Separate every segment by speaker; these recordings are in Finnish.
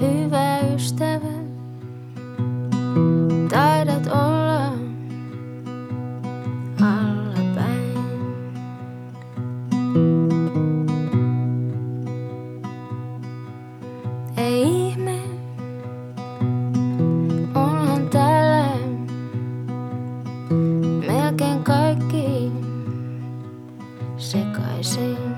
Speaker 1: hyvä ystävä. Taidat olla allapäin. Ei ihme, onhan täällä melkein kaikki sekaisin.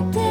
Speaker 1: But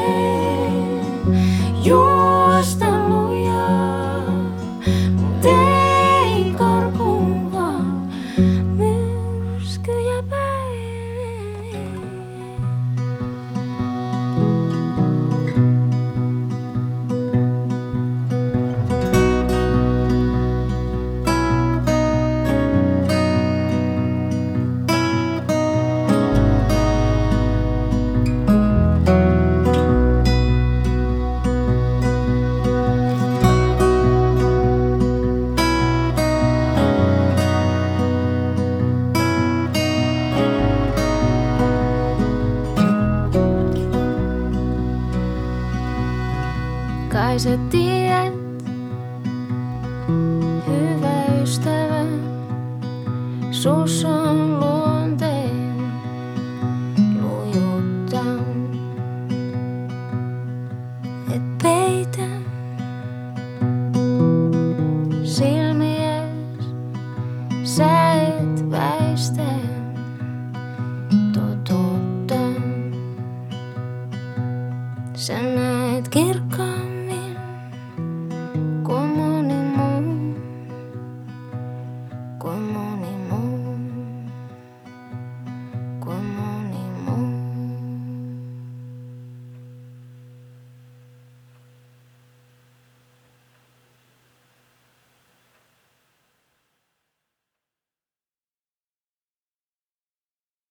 Speaker 1: Kai sä tiedät, hyvä ystävä, sus on luonteen lujuttaa. Et peitä silmiäs, sä et väistä. Sä näet kirkkaammin como